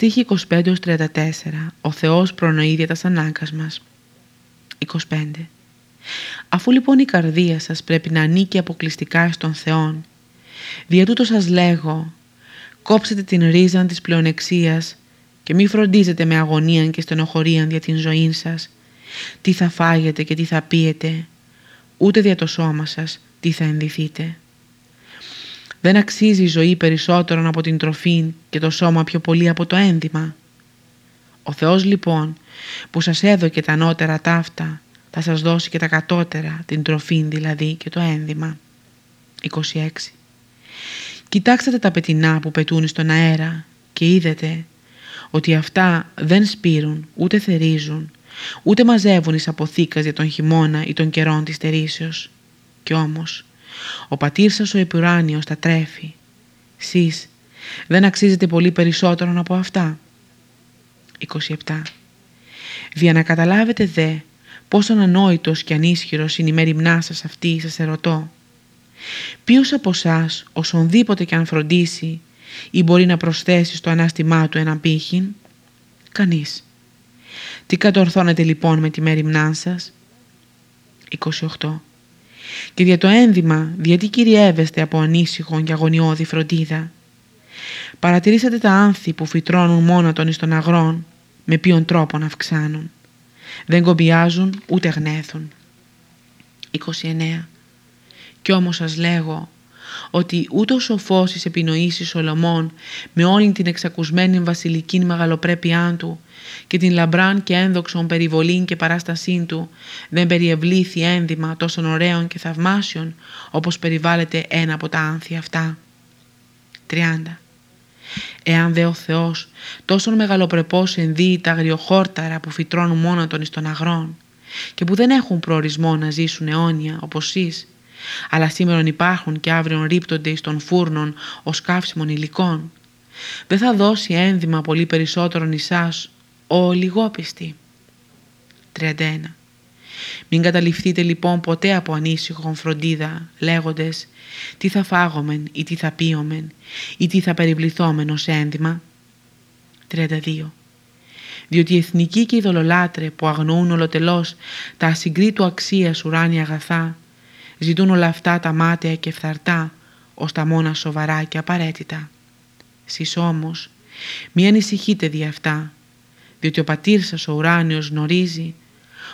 Στίχη 25-34 Ο Θεός προνοεί δια τας ανάγκας μας 25 Αφού λοιπόν η καρδία σας πρέπει να ανήκει αποκλειστικά στον Θεόν Δια τούτο σας λέγω Κόψετε την ρίζα της πλεονεξίας και μη φροντίζετε με αγωνία και στενοχωρία για την ζωή σας τι θα φάγετε και τι θα πίετε ούτε δια το σώμα σας τι θα ενδυθείτε. Δεν αξίζει η ζωή περισσότερον από την τροφή και το σώμα πιο πολύ από το ένδυμα. Ο Θεός λοιπόν που σας έδωκε τα ανώτερα ταύτα θα σας δώσει και τα κατώτερα, την τροφή δηλαδή και το ένδυμα. 26. Κοιτάξτε τα πετεινά που πετούν στον αέρα και είδετε ότι αυτά δεν σπείρουν ούτε θερίζουν ούτε μαζεύουν εις αποθήκας για τον χειμώνα ή των καιρών της τερίσεως. Κι όμως ο πατήρ σας ο επουράνιος τα τρέφει. Σεις δεν αξίζετε πολύ περισσότερον από αυτά. 27. Δια να καταλάβετε δε πόσο ανόητος και ανίσχυρος είναι η μέρημνά σας αυτή σας ερωτώ. Ποιος από εσάς όσονδήποτε και αν φροντίσει ή μπορεί να προσθέσει στο ανάστημά του έναν πύχην; Κανείς. Τι κατορθώνετε λοιπόν με τη μέρημνά σας; 28. Και για το ένδυμα, γιατί κυριεύεστε από ανήσυχον και αγωνιώδη φροντίδα. Παρατηρήσατε τα άνθη που φυτρώνουν μόνο των εις των αγρών, με ποιον τρόπο να αυξάνουν. Δεν κομπιάζουν ούτε γνέθουν. 29. Κι όμως σας λέγω ότι ούτε ο σοφός εις επινοήσει Σολομών με όλη την εξακουσμένη βασιλική μεγαλοπρέπειά του και την λαμπράν και ένδοξον περιβολήν και παράστασή του δεν περιευλήθη ένδυμα τόσων ωραίων και θαυμάσιων όπως περιβάλλεται ένα από τα άνθη αυτά. 30. Εάν δε ο Θεός τόσο μεγαλοπρεπώς ενδύει τα αγριοχόρταρα που φυτρώνουν μόνο των εις των αγρών και που δεν έχουν προορισμό να ζήσουν αιώνια όπως εσείς αλλά σήμερα υπάρχουν και αύριο ρίπτονται εις των φούρνων ως καύσιμων υλικών. Δεν θα δώσει ένδυμα πολύ περισσότερον εσάς, ο λιγόπιστη. 31. Μην καταληφθείτε λοιπόν ποτέ από ανήσυχον φροντίδα, λέγοντες τι θα φάγομεν ή τι θα πίωμεν ή τι θα περιβληθόμεν ως ένδυμα. 32. Διότι οι εθνικοί και οι δολολάτρε που αγνοούν ολοτελώς τα ασυγκρίτου αξίας ουράνια αγαθά Ζητούν όλα αυτά τα μάτια και φθαρτά ως τα μόνα σοβαρά και απαραίτητα. Σεις όμως μη ανησυχείτε δι' αυτά, διότι ο πατήρ σας ο ουράνιος γνωρίζει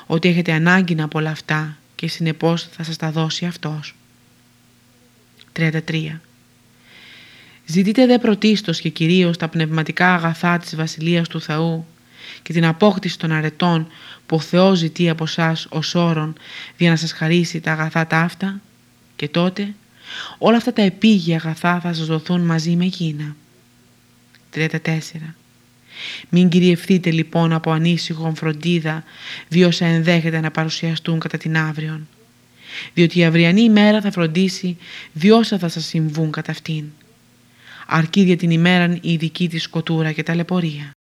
ότι έχετε ανάγκη από όλα αυτά και συνεπώς θα σας τα δώσει Αυτός. 33. Ζητείτε δε πρωτίστως και κυρίως τα πνευματικά αγαθά της Βασιλείας του Θεού και την απόκτηση των αρετών που ο Θεός ζητεί από εσά ως όρον για να σας χαρίσει τα αγαθά τα αυτά και τότε όλα αυτά τα επίγεια αγαθά θα σας δοθούν μαζί με εκείνα. 34. Μην κυριευθείτε λοιπόν από ανήσυχον φροντίδα όσα ενδέχεται να παρουσιαστούν κατά την αύριον διότι η αυριανή ημέρα θα φροντίσει όσα θα σας συμβούν κατά αυτήν αρκεί για την ημέραν η δική της σκοτούρα και ταλαιπωρία.